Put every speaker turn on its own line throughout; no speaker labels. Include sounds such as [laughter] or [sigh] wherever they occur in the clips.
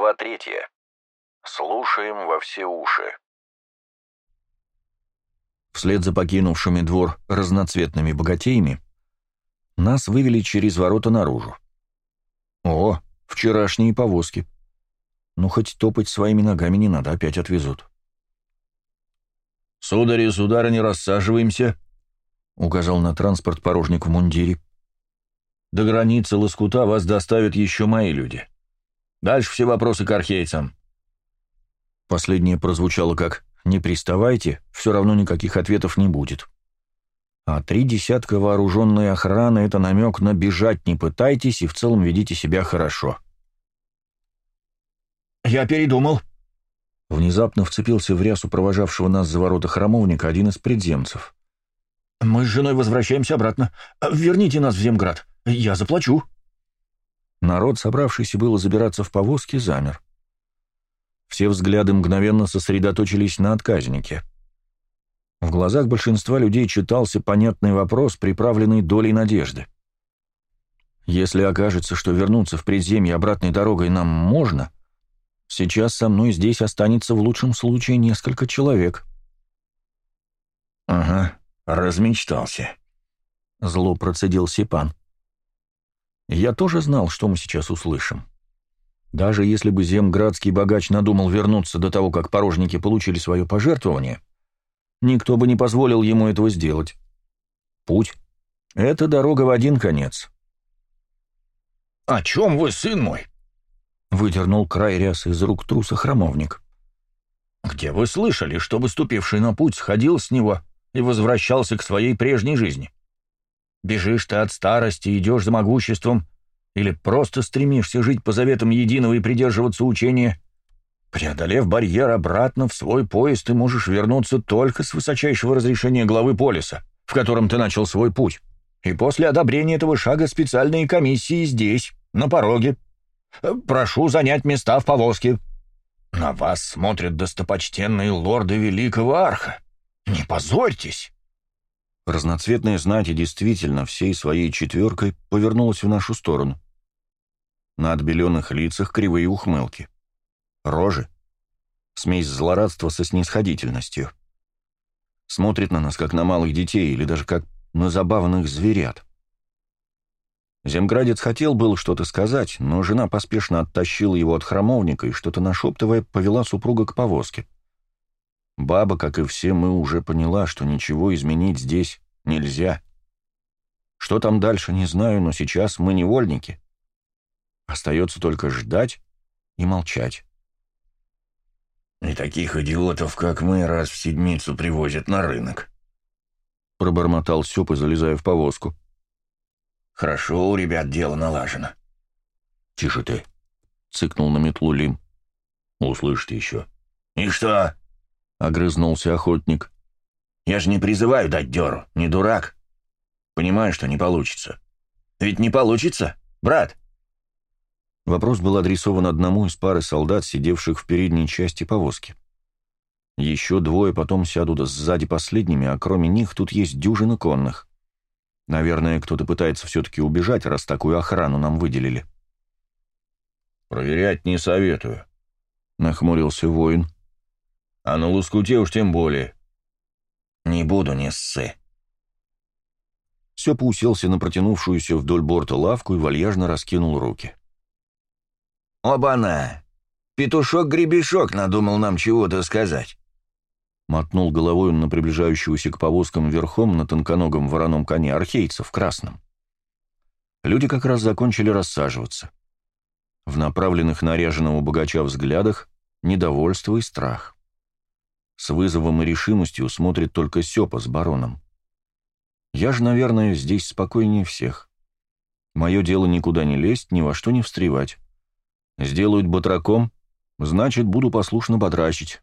Глава третья. Слушаем во все уши.
Вслед за покинувшими двор разноцветными богатеями нас вывели через ворота наружу. О, вчерашние повозки. Ну, хоть топать своими ногами не надо, опять отвезут.
«Сударь и сударыни, рассаживаемся», — указал на транспорт порожник в мундире. «До границы Лоскута вас доставят еще мои люди. Дальше все вопросы к архейцам».
Последнее прозвучало как «не приставайте, все равно никаких ответов не будет». А три десятка вооруженной охраны — это намек на «бежать не пытайтесь и в целом ведите себя хорошо».
«Я передумал»,
Внезапно вцепился в рясу провожавшего нас за ворота храмовника один из предземцев.
«Мы с женой возвращаемся обратно. Верните нас в Земград. Я заплачу».
Народ, собравшийся было забираться в повозки, замер. Все взгляды мгновенно сосредоточились на отказнике. В глазах большинства людей читался понятный вопрос, приправленный долей надежды. Если окажется, что вернуться в предземье обратной дорогой нам можно, сейчас со мной здесь останется в лучшем случае несколько человек.
«Ага, размечтался», —
зло процедил Сипан. Я тоже знал, что мы сейчас услышим. Даже если бы земградский богач надумал вернуться до того, как порожники получили свое пожертвование, никто бы не позволил ему этого сделать. Путь — это дорога в один конец.
«О чем вы, сын мой?»
— выдернул край рясы из рук труса храмовник.
«Где вы слышали, чтобы ступивший на путь сходил с него и возвращался к своей прежней жизни? Бежишь ты от старости, идешь за могуществом, или просто стремишься жить по заветам единого и придерживаться учения? Преодолев барьер обратно в свой поезд, ты можешь вернуться только с высочайшего разрешения главы полиса, в котором ты начал свой путь. И после одобрения этого шага специальные комиссии здесь, на пороге. Прошу занять места в повозке. На вас смотрят достопочтенные лорды Великого Арха. Не позорьтесь!»
Разноцветная знать и действительно всей своей четверкой повернулась в нашу сторону. На отбеленных лицах кривые ухмылки. Рожи. Смесь злорадства со снисходительностью. Смотрит на нас, как на малых детей, или даже как на забавных зверят. Земградец хотел было что-то сказать, но жена поспешно оттащила его от храмовника и, что-то нашептывая, повела супруга к повозке. Баба, как и все мы, уже поняла, что ничего изменить здесь нельзя. Что там дальше, не знаю, но сейчас мы невольники. Остается только ждать и молчать.
«И таких идиотов, как мы, раз в седмицу привозят на рынок», —
пробормотал Сёпа, залезая в повозку.
«Хорошо у ребят дело налажено».
«Тише ты», — цыкнул на метлу Лим. «Услышите еще».
«И что?»
Огрызнулся охотник.
«Я же не призываю дать дёру, не дурак. Понимаю, что не получится. Ведь не получится, брат?»
Вопрос был адресован одному из пары солдат, сидевших в передней части повозки. Еще двое потом сядут сзади последними, а кроме них тут есть дюжина конных. Наверное, кто-то пытается все-таки убежать, раз такую охрану нам выделили.
«Проверять не советую», —
нахмурился воин.
А на лускуте уж тем более. Не буду, не ссы.
Сёпа уселся на протянувшуюся вдоль борта лавку и вальяжно раскинул руки.
«Оба-на! Петушок-гребешок надумал нам чего-то сказать!»
Мотнул головой он на приближающегося к повозкам верхом на тонконогом вороном коне архейца в красном. Люди как раз закончили рассаживаться. В направленных на ряженого богача взглядах недовольство и страх. С вызовом и решимостью смотрит только Сёпа с бароном. Я же, наверное, здесь спокойнее всех. Мое дело никуда не лезть, ни во что не встревать. Сделают батраком, значит, буду послушно бодрачить.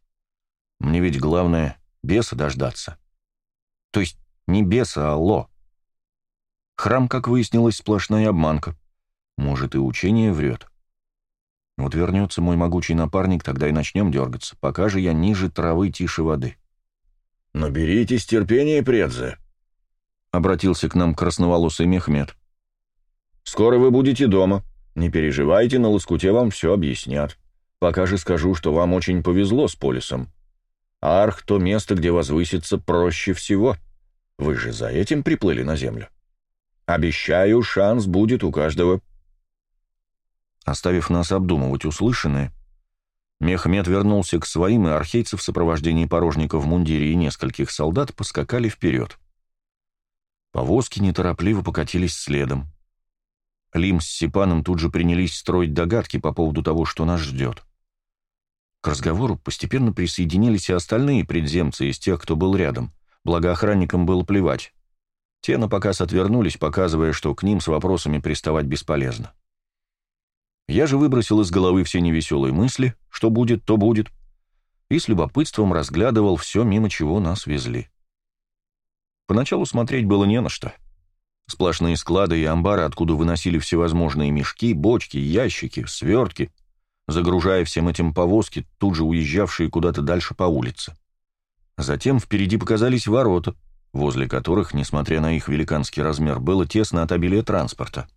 Мне ведь главное — беса дождаться. То есть не беса, а ло. Храм, как выяснилось, сплошная обманка. Может, и учение врет. Вот вернется мой могучий напарник, тогда и начнем дергаться. Пока же я ниже травы, тише воды.
«Наберитесь терпения, предзе», — обратился к нам красноволосый Мехмед. «Скоро вы будете дома. Не переживайте, на лоскуте вам все объяснят.
Пока же скажу, что вам очень повезло с полисом. Арх — то место, где возвыситься проще всего. Вы же за этим приплыли на Землю. Обещаю, шанс будет у каждого». Оставив нас обдумывать услышанное, Мехмед вернулся к своим, и архейцы в сопровождении порожника в мундире и нескольких солдат поскакали вперед. Повозки неторопливо покатились следом. Лим с Сипаном тут же принялись строить догадки по поводу того, что нас ждет. К разговору постепенно присоединились и остальные предземцы из тех, кто был рядом, благо охранникам было плевать. Те на показ отвернулись, показывая, что к ним с вопросами приставать бесполезно. Я же выбросил из головы все невеселые мысли, что будет, то будет, и с любопытством разглядывал все, мимо чего нас везли. Поначалу смотреть было не на что. Сплошные склады и амбары, откуда выносили всевозможные мешки, бочки, ящики, свертки, загружая всем этим повозки, тут же уезжавшие куда-то дальше по улице. Затем впереди показались ворота, возле которых, несмотря на их великанский размер, было тесно от обилия транспорта.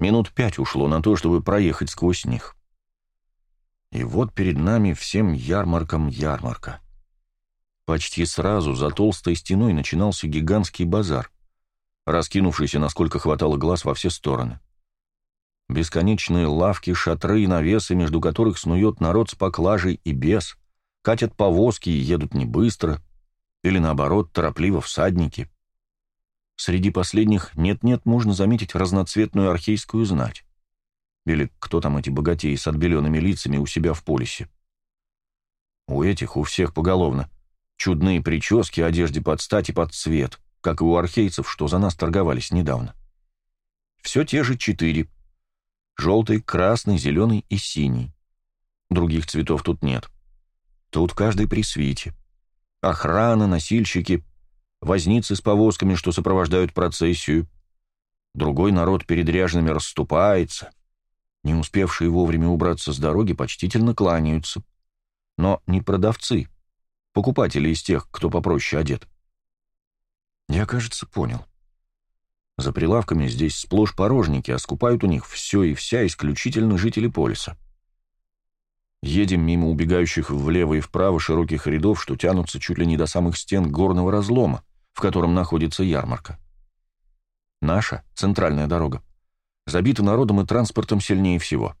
Минут пять ушло на то, чтобы проехать сквозь них. И вот перед нами всем ярмарком ярмарка. Почти сразу за толстой стеной начинался гигантский базар, раскинувшийся, насколько хватало глаз, во все стороны. Бесконечные лавки, шатры и навесы, между которых снует народ с поклажей и без, катят повозки и едут не быстро, или наоборот, торопливо всадники. Среди последних нет-нет можно заметить разноцветную архейскую знать. Или кто там эти богатеи с отбеленными лицами у себя в полисе. У этих, у всех поголовно. Чудные прически, одежде под стать и под цвет, как и у архейцев, что за нас торговались недавно. Все те же четыре. Желтый, красный, зеленый и синий. Других цветов тут нет. Тут каждый при свите. Охрана, носильщики, возницы с повозками, что сопровождают процессию. Другой народ перед ряжными расступается. Не успевшие вовремя убраться с дороги почтительно кланяются. Но не продавцы, покупатели из тех, кто попроще одет. Я, кажется, понял. За прилавками здесь сплошь порожники, а скупают у них все и вся исключительно жители полиса. Едем мимо убегающих влево и вправо широких рядов, что тянутся чуть ли не до самых стен горного разлома, в котором находится ярмарка. Наша, центральная дорога, забита народом и транспортом сильнее всего.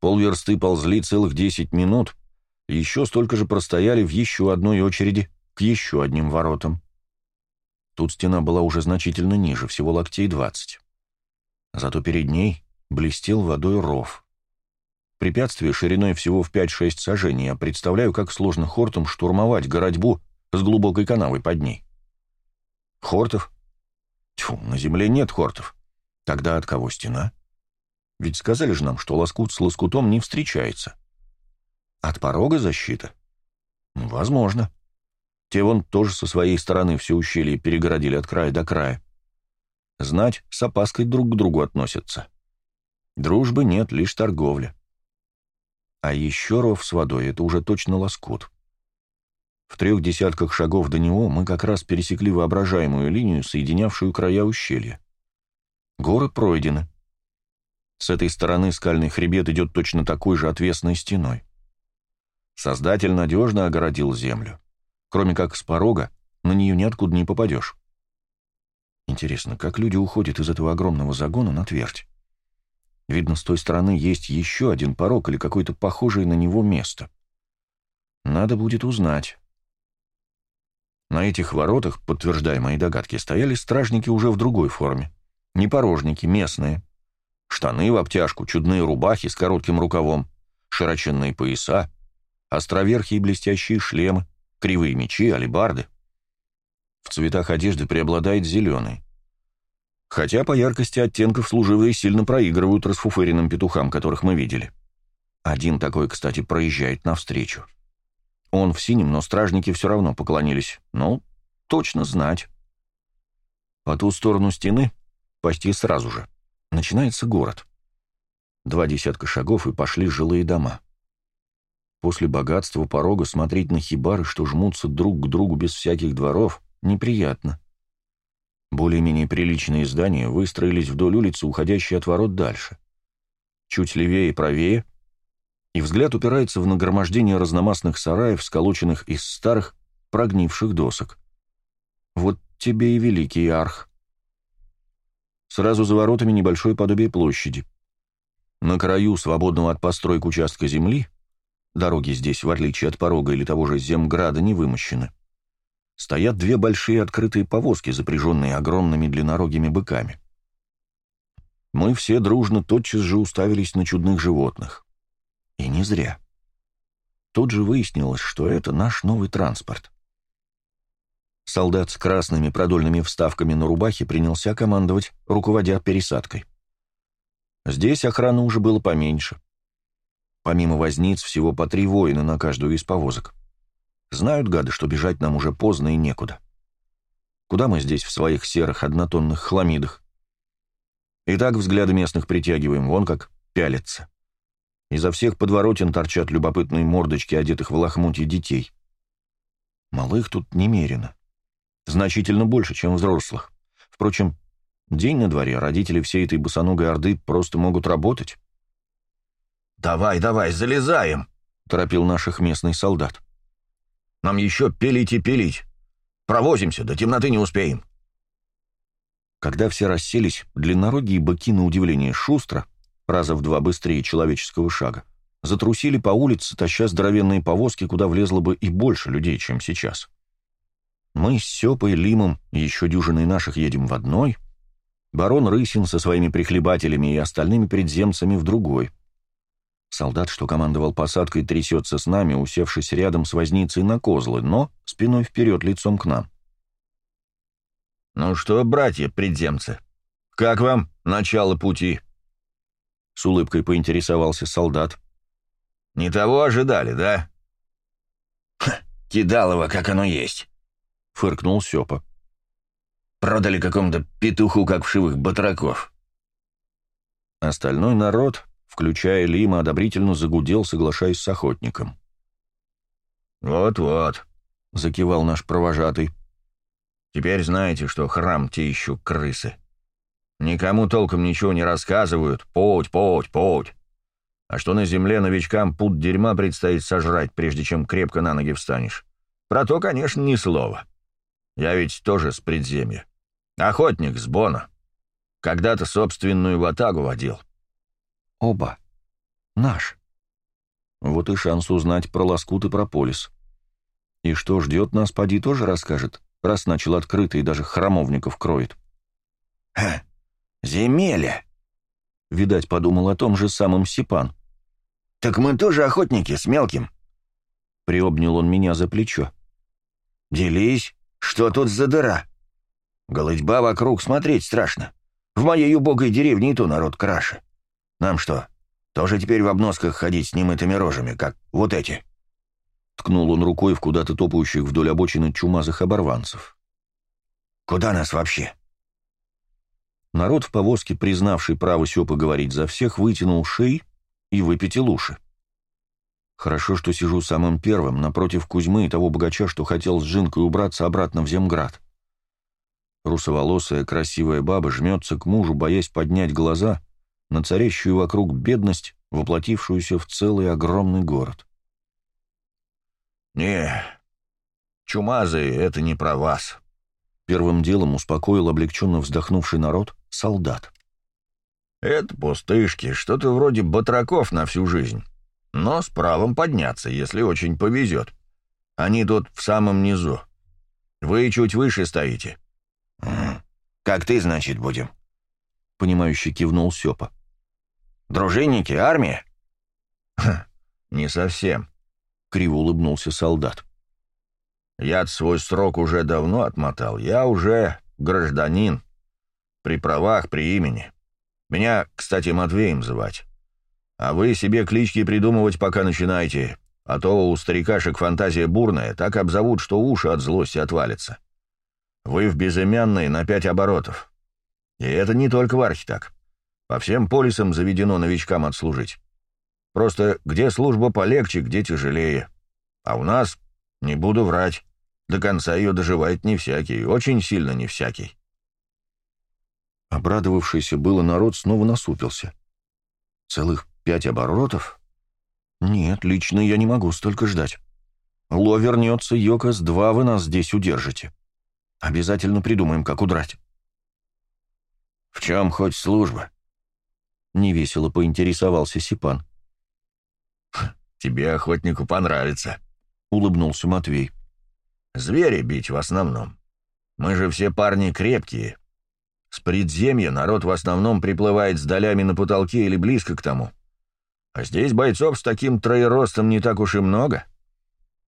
Полверсты ползли целых 10 минут, еще столько же простояли в еще одной очереди к еще одним воротам. Тут стена была уже значительно ниже, всего локтей 20. Зато перед ней блестел водой ров. Препятствие шириной всего в 5-6 сажений, я представляю, как сложно хортом штурмовать городьбу с глубокой канавой под ней. Хортов? Тьфу, на земле нет хортов. Тогда от кого стена? Ведь сказали же нам, что лоскут с лоскутом не встречается. От порога защита? Ну, возможно. Те вон тоже со своей стороны все ущелье перегородили от края до края. Знать, с опаской друг к другу относятся. Дружбы нет, лишь торговля. А еще ров с водой — это уже точно лоскут. В трех десятках шагов до него мы как раз пересекли воображаемую линию, соединявшую края ущелья. Горы пройдены. С этой стороны скальный хребет идет точно такой же отвесной стеной. Создатель надежно огородил землю. Кроме как с порога, на нее ниоткуда не попадешь. Интересно, как люди уходят из этого огромного загона на твердь? Видно, с той стороны есть еще один порог или какое-то похожее на него место. Надо будет узнать. На этих воротах, подтверждая мои догадки, стояли стражники уже в другой форме. Не порожники, местные. Штаны в обтяжку, чудные рубахи с коротким рукавом, широченные пояса, островерхие блестящие шлемы, кривые мечи, алебарды. В цветах одежды преобладает зеленый. Хотя по яркости оттенков служивые сильно проигрывают расфуфыренным петухам, которых мы видели. Один такой, кстати, проезжает навстречу. Он в синем, но стражники все равно поклонились. Ну, точно знать. По ту сторону стены, почти сразу же, начинается город. Два десятка шагов, и пошли жилые дома. После богатства порога смотреть на хибары, что жмутся друг к другу без всяких дворов, неприятно. Более-менее приличные здания выстроились вдоль улицы, уходящей от ворот дальше. Чуть левее и правее и взгляд упирается в нагромождение разномастных сараев, сколоченных из старых, прогнивших досок. Вот тебе и великий арх. Сразу за воротами небольшое подобие площади. На краю свободного от построек участка земли, дороги здесь, в отличие от порога или того же Земграда, не вымощены, стоят две большие открытые повозки, запряженные огромными длиннорогими быками. Мы все дружно тотчас же уставились на чудных животных. И не зря. Тут же выяснилось, что это наш новый транспорт. Солдат с красными продольными вставками на рубахе принялся командовать, руководя пересадкой. Здесь охраны уже было поменьше. Помимо возниц, всего по три воина на каждую из повозок. Знают гады, что бежать нам уже поздно и некуда. Куда мы здесь в своих серых однотонных хламидах? И так взгляды местных притягиваем, вон как пялятся. Изо всех подворотен торчат любопытные мордочки, одетых в лохмотье детей. Малых тут немерено. Значительно больше, чем взрослых. Впрочем, день на дворе, родители всей этой босоногой орды просто могут работать.
«Давай, давай, залезаем!» — торопил наших местный солдат. «Нам еще пилить и пилить. Провозимся, до темноты не успеем».
Когда все расселись, длиннорогие быки, на удивление шустро, раза в два быстрее человеческого шага, затрусили по улице, таща здоровенные повозки, куда влезло бы и больше людей, чем сейчас. Мы с Сёпой, Лимом и еще дюжиной наших едем в одной, барон Рысин со своими прихлебателями и остальными предземцами в другой. Солдат, что командовал посадкой, трясется с нами, усевшись рядом с возницей на козлы, но спиной вперед, лицом к нам.
«Ну что, братья предземцы, как вам начало пути?»
С улыбкой поинтересовался солдат.
«Не того ожидали, да?»
«Кидалово, как оно есть», — фыркнул Сёпа. «Продали какому-то петуху, как вшивых батраков».
Остальной народ, включая Лима, одобрительно загудел, соглашаясь с охотником.
«Вот-вот», — закивал наш провожатый. Теперь знаете, что храм те еще крысы. Никому толком ничего не рассказывают. Путь, путь, путь. А что на земле новичкам путь дерьма предстоит сожрать, прежде чем крепко на ноги встанешь? Про то, конечно, ни слова. Я ведь тоже с предземья. Охотник с Бона. Когда-то собственную ватагу водил.
Оба. Наш. Вот и шанс узнать про Лоскут и про Полис. И что ждет нас, поди тоже расскажет раз начал открыто и даже храмовников кроет.
«Ха, земелья!»
Видать, подумал о том же самом Сипан.
«Так мы тоже охотники, с мелким».
Приобнял он меня за плечо.
«Делись, что тут за дыра? Голытьба вокруг смотреть страшно. В моей убогой деревне и то народ краше. Нам что, тоже теперь в обносках ходить с немытыми рожами, как вот эти?»
Ткнул он рукой в куда-то топающих вдоль обочины чумазых оборванцев.
«Куда нас вообще?»
Народ в повозке, признавший право Сёпа говорить за всех, вытянул шеи и выпятил уши. Хорошо, что сижу самым первым, напротив Кузьмы и того богача, что хотел с Жинкой убраться обратно в Земград. Русоволосая красивая баба жмется к мужу, боясь поднять глаза на царящую вокруг бедность, воплотившуюся в целый огромный город.
«Не, чумазые — это не про вас», —
первым делом успокоил облегченно вздохнувший народ солдат.
«Это пустышки, что-то вроде батраков на всю жизнь, но с правом подняться, если очень повезет. Они тут в самом низу. Вы чуть выше стоите».
«Как ты, значит, будем?»
— понимающе кивнул Сёпа.
«Дружинники, армия?»
«Не совсем
криво улыбнулся солдат.
Я свой срок уже давно отмотал. Я уже гражданин. При правах, при имени. Меня, кстати, Матвеем звать. А вы себе клички придумывать пока начинайте, а то у старикашек фантазия бурная, так обзовут, что уши от злости отвалятся. Вы в безымянные на пять оборотов. И это не только в архе так. По всем полисам заведено новичкам отслужить. Просто где служба полегче, где тяжелее. А у нас, не буду врать, до конца ее доживает не всякий, очень сильно не всякий.
Обрадовавшийся было народ снова насупился. Целых пять оборотов? «Нет, лично я не могу столько ждать. Ло вернется, Йокос-2 вы нас здесь удержите. Обязательно придумаем, как удрать».
«В чем хоть служба?»
Невесело поинтересовался Сипан.
«Тебе, охотнику, понравится», —
улыбнулся Матвей.
«Звери бить в основном. Мы же все парни крепкие. С предземья народ в основном приплывает с долями на потолке или близко к тому. А здесь бойцов с таким троеростом не так уж и много.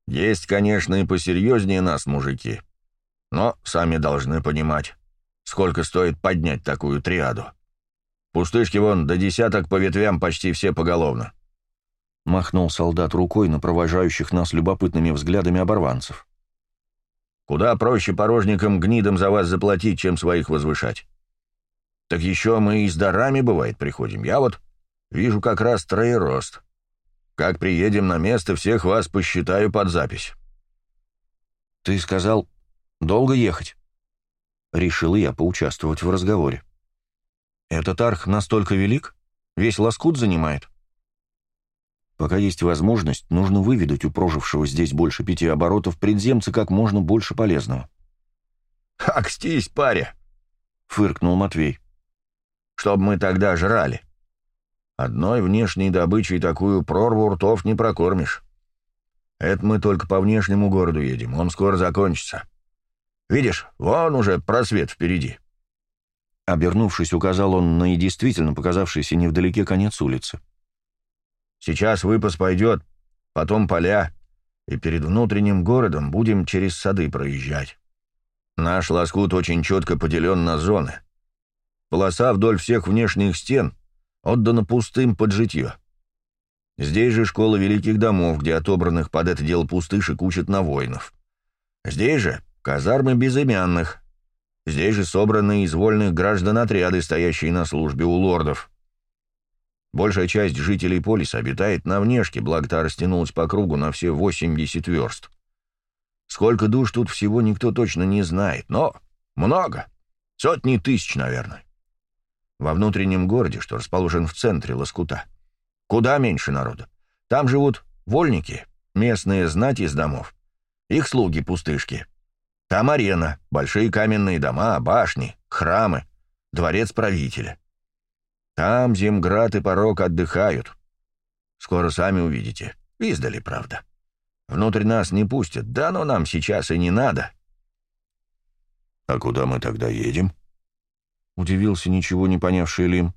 Есть, конечно, и посерьезнее нас мужики. Но сами должны понимать, сколько стоит поднять такую триаду. Пустышки вон до десяток по ветвям почти все поголовно.
Махнул солдат рукой на провожающих нас любопытными взглядами оборванцев.
Куда проще порожникам-гнидам за вас заплатить, чем своих возвышать. Так еще мы и с дарами, бывает, приходим. Я вот Вижу как раз троерост. Как приедем на место, всех вас посчитаю под запись».
«Ты сказал, долго ехать?» Решил я поучаствовать в разговоре. «Этот арх настолько велик? Весь лоскут занимает?» Пока есть возможность, нужно выведать у прожившего здесь больше пяти оборотов предземца как можно больше полезного.
«Акстись, паря!»
— фыркнул Матвей.
«Чтоб мы тогда жрали. Одной внешней добычей такую прорву ртов не прокормишь. Это мы только по внешнему городу едем, он скоро закончится. Видишь, вон уже просвет впереди».
Обернувшись, указал он на и действительно показавшийся невдалеке конец улицы.
«Сейчас выпас пойдет, потом поля, и перед внутренним городом будем через сады проезжать. Наш лоскут очень четко поделен на зоны. Полоса вдоль всех внешних стен отдано пустым под житье. Здесь же школа великих домов, где отобранных под это дело пустышек учат на воинов. Здесь же казармы безымянных. Здесь же собраны из вольных граждан отряды, стоящие на службе у лордов. Большая часть жителей полиса обитает на внешке, благо та растянулась по кругу на все 80 верст. Сколько душ тут всего никто точно не знает, но много. Сотни тысяч, наверное во внутреннем городе, что расположен в центре Лоскута. Куда меньше народа. Там живут вольники, местные знать из домов. Их слуги-пустышки. Там арена, большие каменные дома, башни, храмы, дворец правителя. Там Земград и Порог отдыхают. Скоро сами увидите. Издали, правда. Внутрь нас не пустят, да но нам сейчас и не надо.
«А куда мы тогда едем?»
— удивился ничего не понявший Лим.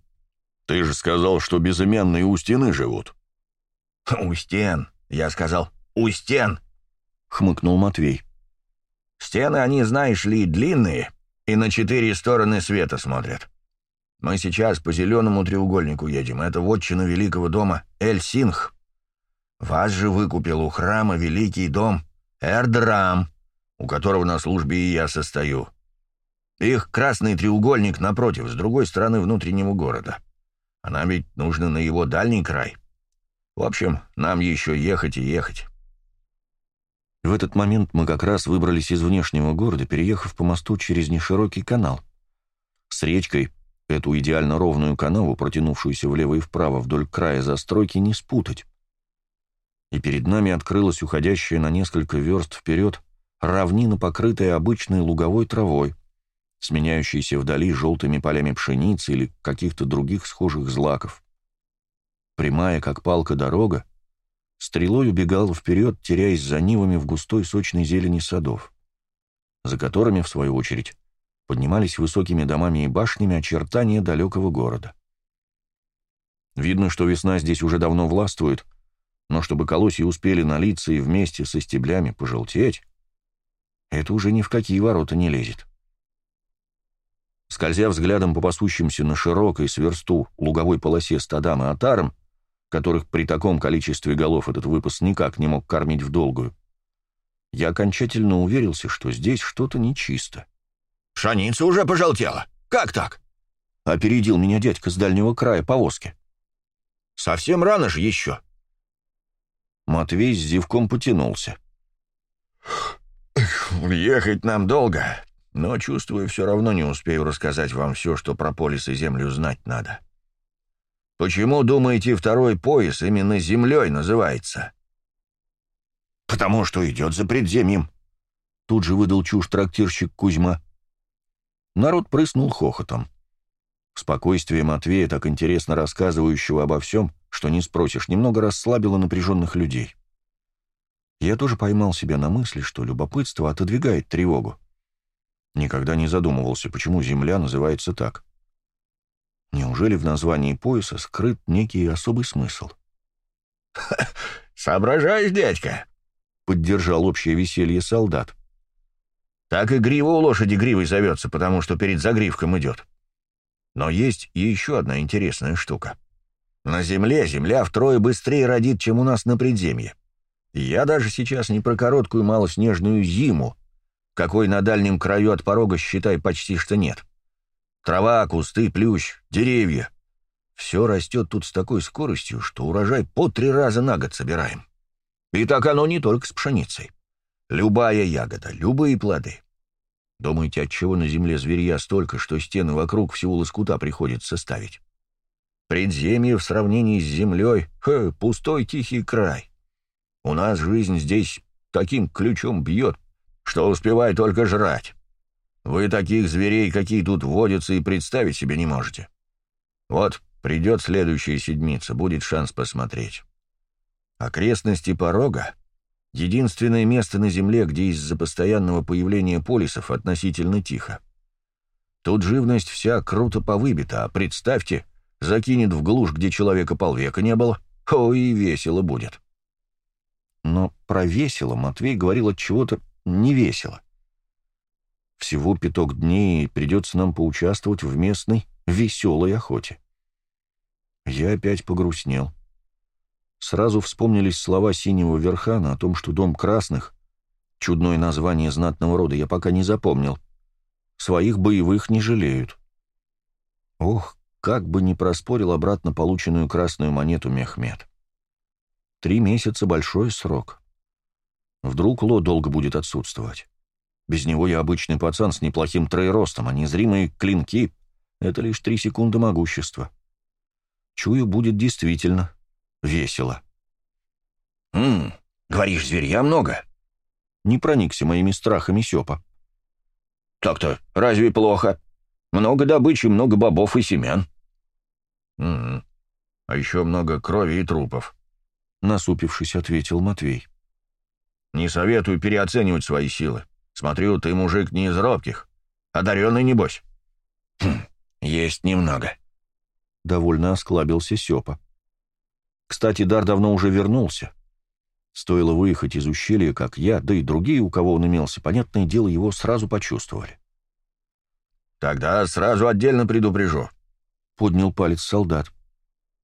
«Ты же сказал, что безымянные у стены живут». [laughs]
«У стен, я сказал, у стен», —
хмыкнул Матвей.
«Стены, они, знаешь ли, длинные, и на четыре стороны света смотрят. Мы сейчас по зеленому треугольнику едем, это вотчина великого дома Эль-Синх. Вас же выкупил у храма великий дом Эрдрам, у которого на службе и я состою. Их красный треугольник напротив, с другой стороны внутреннего города. А нам ведь нужно на его дальний край. В общем, нам еще ехать и ехать.
В этот момент мы как раз выбрались из внешнего города, переехав по мосту через неширокий канал. С речкой эту идеально ровную канаву, протянувшуюся влево и вправо вдоль края застройки, не спутать. И перед нами открылась уходящая на несколько верст вперед равнина, покрытая обычной луговой травой, сменяющиеся вдали желтыми полями пшеницы или каких-то других схожих злаков. Прямая, как палка, дорога, стрелой убегала вперед, теряясь за нивами в густой сочной зелени садов, за которыми, в свою очередь, поднимались высокими домами и башнями очертания далекого города. Видно, что весна здесь уже давно властвует, но чтобы колосья успели налиться и вместе со стеблями пожелтеть, это уже ни в какие ворота не лезет. Скользя взглядом по пасущимся на широкой сверсту луговой полосе стадам и отарам, которых при таком количестве голов этот выпас никак не мог кормить в долгую, я окончательно уверился, что здесь что-то нечисто.
«Пшеница уже пожелтела. Как так?»
— опередил меня дядька с дальнего края повозки.
«Совсем рано же еще».
Матвей с зевком потянулся.
«Ехать нам долго. Но, чувствую, все равно не успею рассказать вам все, что про полис и землю знать надо.
почему, думаете, второй пояс именно землей называется?»
«Потому что идет за предземьем», — тут же выдал чушь трактирщик Кузьма. Народ прыснул хохотом. Спокойствие Матвея, так интересно рассказывающего обо всем, что не спросишь, немного расслабило напряженных людей. Я тоже поймал себя на мысли, что любопытство отодвигает тревогу. Никогда не задумывался, почему Земля называется так. Неужели в названии пояса скрыт некий особый смысл?
«Соображаешь, дядька?» — поддержал общее веселье солдат. «Так и грива у лошади гривой зовется, потому что перед загривком идет. Но есть еще одна интересная штука. На Земле Земля втрое быстрее родит, чем у нас на предземье. Я даже сейчас не про короткую малоснежную зиму, какой на дальнем краю от порога, считай, почти что нет. Трава, кусты, плющ, деревья. Все растет тут с такой скоростью, что урожай по три раза на год собираем. И так оно не только с пшеницей. Любая ягода, любые плоды. Думаете, от чего на земле зверья столько, что стены вокруг всего лоскута приходится ставить? Предземье в сравнении с землей — пустой тихий край. У нас жизнь здесь таким ключом бьет, что успевай только жрать. Вы таких зверей, какие тут водятся, и представить себе не можете. Вот придет следующая седмица, будет шанс посмотреть. Окрестности порога — единственное место на Земле, где из-за постоянного появления полисов относительно тихо. Тут живность вся круто повыбита, а представьте, закинет в глушь, где человека полвека не было, ой, и весело будет.
Но про весело Матвей говорил от чего-то невесело. Всего пяток дней, придется нам поучаствовать в местной веселой охоте. Я опять погрустнел. Сразу вспомнились слова синего верхана о том, что дом красных, чудное название знатного рода, я пока не запомнил, своих боевых не жалеют. Ох, как бы не проспорил обратно полученную красную монету Мехмед. Три месяца — большой срок. Вдруг Ло долго будет отсутствовать. Без него я обычный пацан с неплохим троеростом, а незримые клинки — это лишь три секунды могущества. Чую, будет действительно весело.
«Ммм, говоришь, зверья много?»
Не проникся моими страхами Сёпа.
«Так-то, разве плохо? Много добычи, много бобов и семян». «Угу. А еще много крови и трупов», —
насупившись, ответил Матвей.
«Не советую переоценивать свои силы. Смотрю, ты мужик не из робких. Одаренный, небось?»
«Хм, есть немного», — довольно осклабился Сёпа. Кстати, дар давно уже вернулся. Стоило выехать из ущелья, как я, да и другие, у кого он имелся, понятное дело, его сразу почувствовали.
«Тогда сразу отдельно предупрежу», — поднял палец солдат.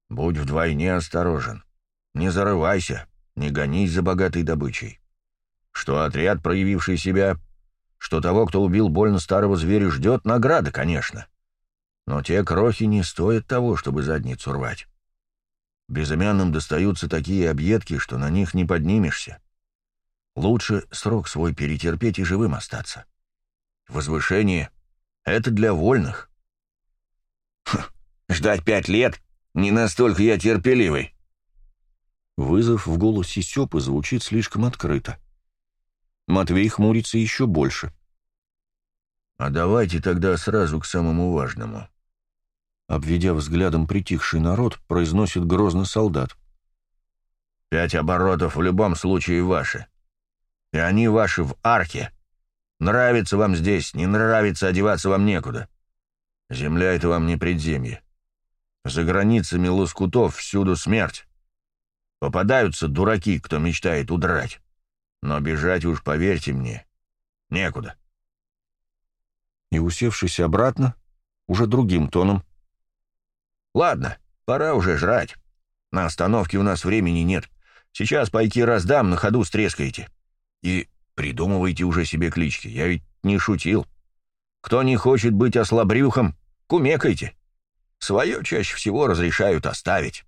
«Будь вдвойне осторожен. Не зарывайся, не гонись за богатой добычей. Что отряд, проявивший себя, что того, кто убил больно старого зверя, ждет награда, конечно. Но те крохи не стоят того, чтобы задницу рвать. Безымянным достаются такие объедки, что на них не поднимешься. Лучше срок свой перетерпеть и живым остаться. Возвышение — это для вольных.
Хм, ждать пять лет? Не настолько я терпеливый. Вызов в голосе Сёпы звучит слишком открыто. Матвей хмурится еще больше.
«А давайте тогда сразу к самому важному».
Обведя взглядом притихший народ, произносит грозно солдат.
«Пять оборотов в любом случае ваши. И они ваши в арке. Нравится вам здесь, не нравится, одеваться вам некуда. Земля — это вам не предземье. За границами лоскутов всюду смерть. Попадаются дураки, кто мечтает удрать. Но бежать уж, поверьте мне, некуда.
И, усевшись обратно, уже другим тоном.
«Ладно, пора уже жрать. На остановке у нас времени нет. Сейчас пайки раздам, на ходу стрескаете. И придумывайте уже себе клички, я ведь не шутил. Кто не хочет быть ослабрюхом, кумекайте. Свое чаще всего разрешают оставить».